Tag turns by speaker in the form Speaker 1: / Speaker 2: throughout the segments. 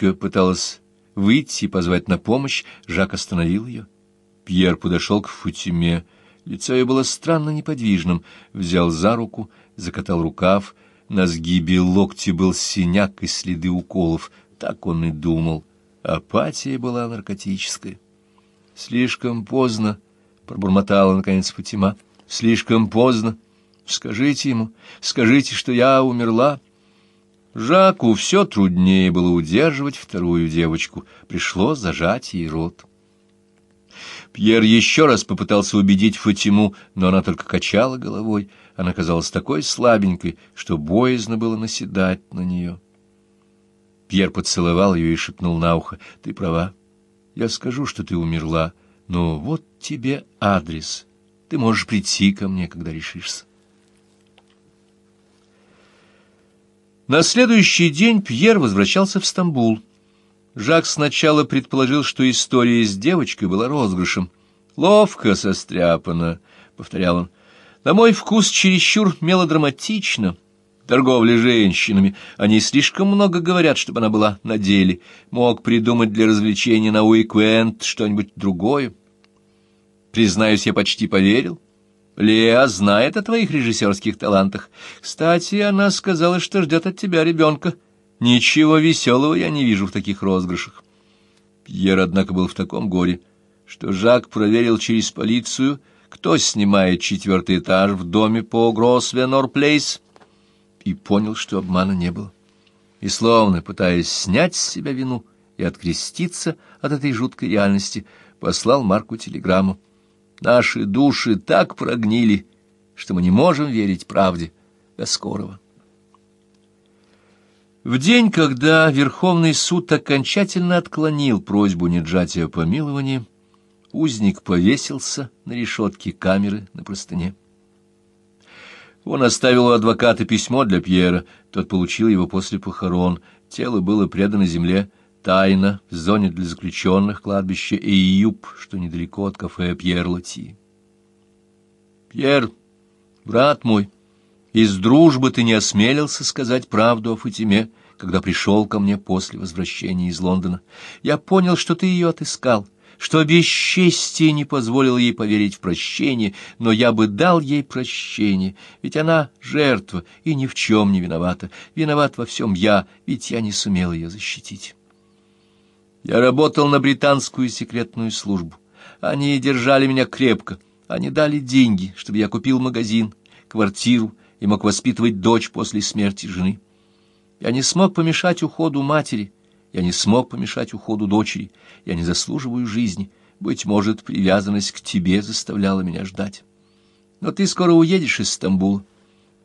Speaker 1: девочка пыталась выйти и позвать на помощь, Жак остановил ее. Пьер подошел к Футиме. Лицо ее было странно неподвижным. Взял за руку, закатал рукав. На сгибе локти был синяк и следы уколов. Так он и думал. Апатия была наркотическая. Слишком поздно, — пробормотала, наконец, Фатима. Слишком поздно. Скажите ему, скажите, что я умерла. Жаку все труднее было удерживать вторую девочку. Пришлось зажать ей рот. Пьер еще раз попытался убедить Фатиму, но она только качала головой. Она казалась такой слабенькой, что боязно было наседать на нее. Пьер поцеловал ее и шепнул на ухо. — Ты права. Я скажу, что ты умерла, но вот тебе адрес. Ты можешь прийти ко мне, когда решишься. На следующий день Пьер возвращался в Стамбул. Жак сначала предположил, что история с девочкой была розыгрышем. «Ловко состряпано», — повторял он. «На мой вкус чересчур мелодраматично. Торговля женщинами. Они слишком много говорят, чтобы она была на деле. Мог придумать для развлечения на уикенд что-нибудь другое. Признаюсь, я почти поверил». Леа знает о твоих режиссерских талантах. Кстати, она сказала, что ждет от тебя ребенка. Ничего веселого я не вижу в таких розыгрышах. Пьер, однако, был в таком горе, что Жак проверил через полицию, кто снимает четвертый этаж в доме по Гросвенор-Плейс, и понял, что обмана не было. И, словно пытаясь снять с себя вину и откреститься от этой жуткой реальности, послал Марку телеграмму. Наши души так прогнили, что мы не можем верить правде. До скорого. В день, когда Верховный суд окончательно отклонил просьбу Неджати о помиловании, узник повесился на решетке камеры на простыне. Он оставил у адвоката письмо для Пьера, тот получил его после похорон, тело было предано земле, Тайна в зоне для заключенных кладбища Эйюб, что недалеко от кафе Пьер Лати. Пьер, брат мой, из дружбы ты не осмелился сказать правду о Фатиме, когда пришел ко мне после возвращения из Лондона. Я понял, что ты ее отыскал, что бесчестие не позволило ей поверить в прощение, но я бы дал ей прощение, ведь она жертва и ни в чем не виновата. Виноват во всем я, ведь я не сумел ее защитить. Я работал на британскую секретную службу. Они держали меня крепко. Они дали деньги, чтобы я купил магазин, квартиру и мог воспитывать дочь после смерти жены. Я не смог помешать уходу матери, я не смог помешать уходу дочери. Я не заслуживаю жизни. Быть может, привязанность к тебе заставляла меня ждать. Но ты скоро уедешь из Стамбула.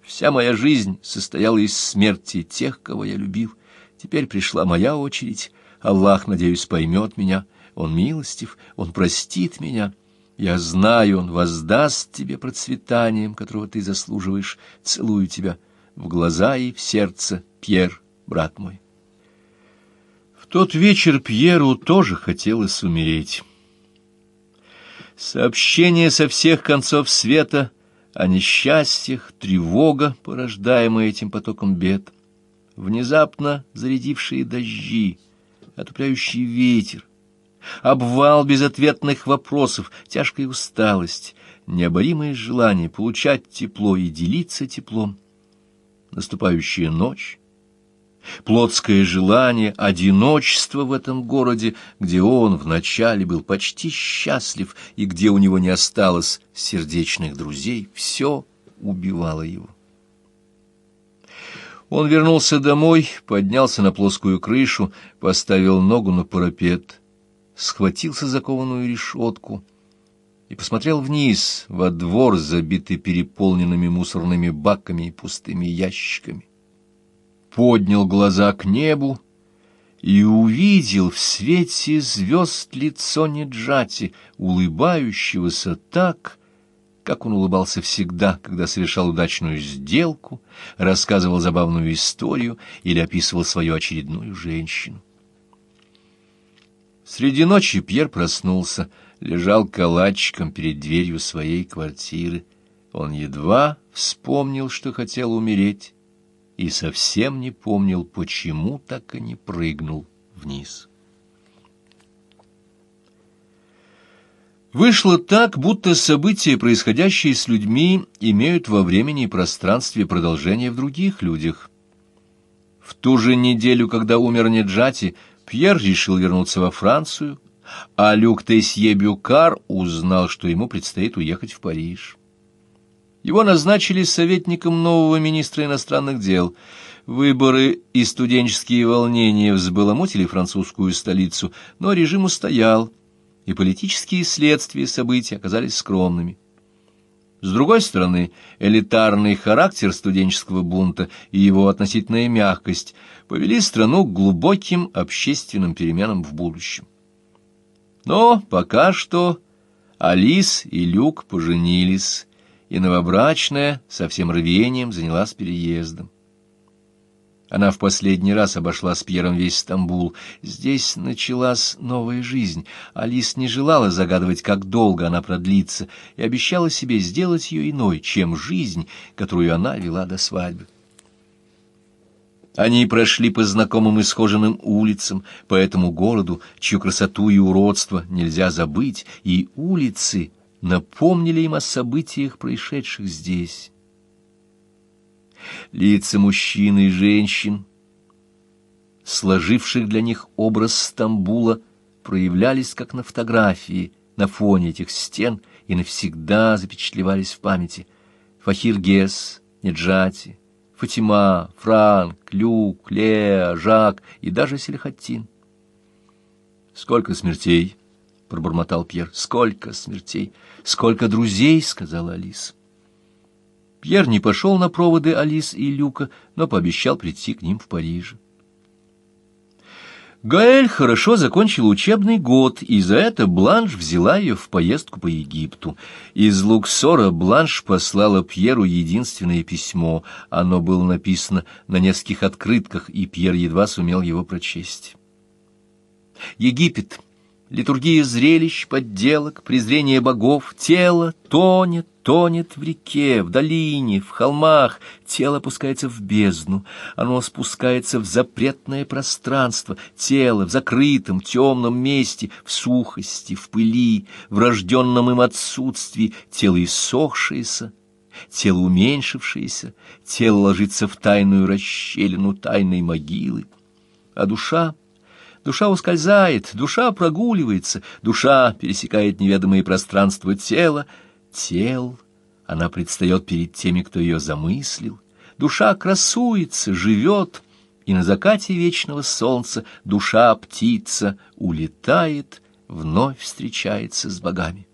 Speaker 1: Вся моя жизнь состояла из смерти тех, кого я любил. Теперь пришла моя очередь — Аллах, надеюсь, поймет меня. Он милостив, Он простит меня. Я знаю, Он воздаст тебе процветанием, которого ты заслуживаешь. Целую тебя в глаза и в сердце, Пьер, брат мой. В тот вечер Пьеру тоже хотелось умереть. Сообщение со всех концов света о несчастьях, тревога, порождаемая этим потоком бед, внезапно зарядившие дожди — отупляющий ветер, обвал безответных вопросов, тяжкая усталость, необоримое желание получать тепло и делиться теплом, наступающая ночь, плотское желание, одиночество в этом городе, где он вначале был почти счастлив и где у него не осталось сердечных друзей, все убивало его. Он вернулся домой, поднялся на плоскую крышу, поставил ногу на парапет, схватился за кованую решетку и посмотрел вниз, во двор, забитый переполненными мусорными баками и пустыми ящиками. Поднял глаза к небу и увидел в свете звезд лицо Неджати, улыбающегося так, как он улыбался всегда, когда совершал удачную сделку, рассказывал забавную историю или описывал свою очередную женщину. Среди ночи Пьер проснулся, лежал калачиком перед дверью своей квартиры. Он едва вспомнил, что хотел умереть, и совсем не помнил, почему так и не прыгнул вниз. Вышло так, будто события, происходящие с людьми, имеют во времени и пространстве продолжение в других людях. В ту же неделю, когда умер Неджати, Пьер решил вернуться во Францию, а Люк Тесье Бюкар узнал, что ему предстоит уехать в Париж. Его назначили советником нового министра иностранных дел. Выборы и студенческие волнения взбаламутили французскую столицу, но режим устоял — и политические следствия событий оказались скромными. С другой стороны, элитарный характер студенческого бунта и его относительная мягкость повели страну к глубоким общественным переменам в будущем. Но пока что Алис и Люк поженились, и новобрачная со всем рвением занялась переездом. Она в последний раз обошла с Пьером весь Стамбул. Здесь началась новая жизнь. Алис не желала загадывать, как долго она продлится, и обещала себе сделать ее иной, чем жизнь, которую она вела до свадьбы. Они прошли по знакомым и схоженным улицам, по этому городу, чью красоту и уродство нельзя забыть, и улицы напомнили им о событиях, происшедших здесь лица мужчин и женщин, сложивших для них образ Стамбула, проявлялись как на фотографии на фоне этих стен и навсегда запечатлевались в памяти. Фахир Гес, Неджати, Фатима, Франк, Люк, Леа, Жак и даже Селихаттин. «Сколько смертей?» — пробормотал Пьер. «Сколько смертей! Сколько друзей!» — сказала Алиса. Пьер не пошел на проводы Алис и Люка, но пообещал прийти к ним в Париже. Гаэль хорошо закончила учебный год, и за это Бланш взяла ее в поездку по Египту. Из Луксора Бланш послала Пьеру единственное письмо. Оно было написано на нескольких открытках, и Пьер едва сумел его прочесть. Египет Литургия зрелищ, подделок, презрение богов, тело тонет, тонет в реке, в долине, в холмах, тело опускается в бездну, оно спускается в запретное пространство, тело в закрытом темном месте, в сухости, в пыли, в рожденном им отсутствии, тело иссохшееся, тело уменьшившееся, тело ложится в тайную расщелину тайной могилы, а душа — Душа ускользает, душа прогуливается, душа пересекает неведомые пространства тела. Тел, она предстает перед теми, кто ее замыслил. Душа красуется, живет, и на закате вечного солнца душа птица улетает, вновь встречается с богами.